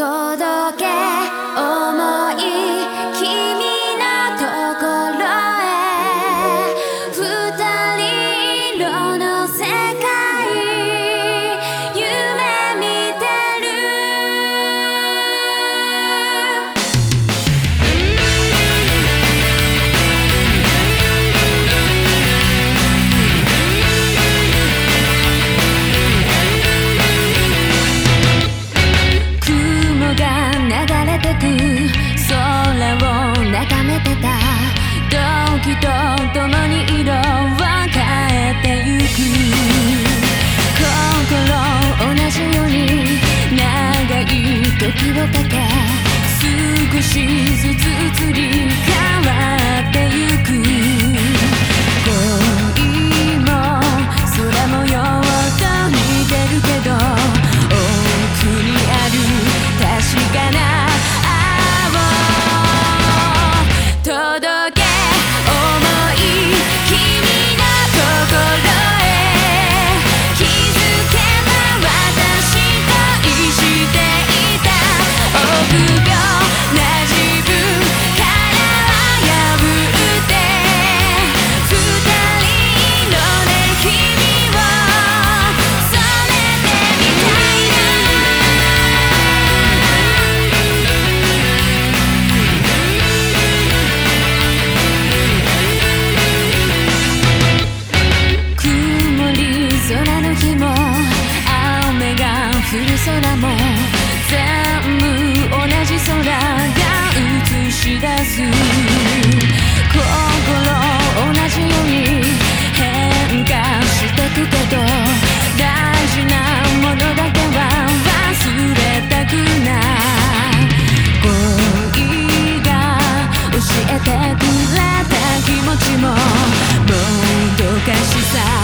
届けく空を眺めてた。時と共に色を変えてゆく。心同じように長い時をかけ少しずつ移り変わる。する空も全部同じ空が映し出す心同じように変化してくけど大事なものだけは忘れたくない恋が教えてくれた気持ちももどかしさ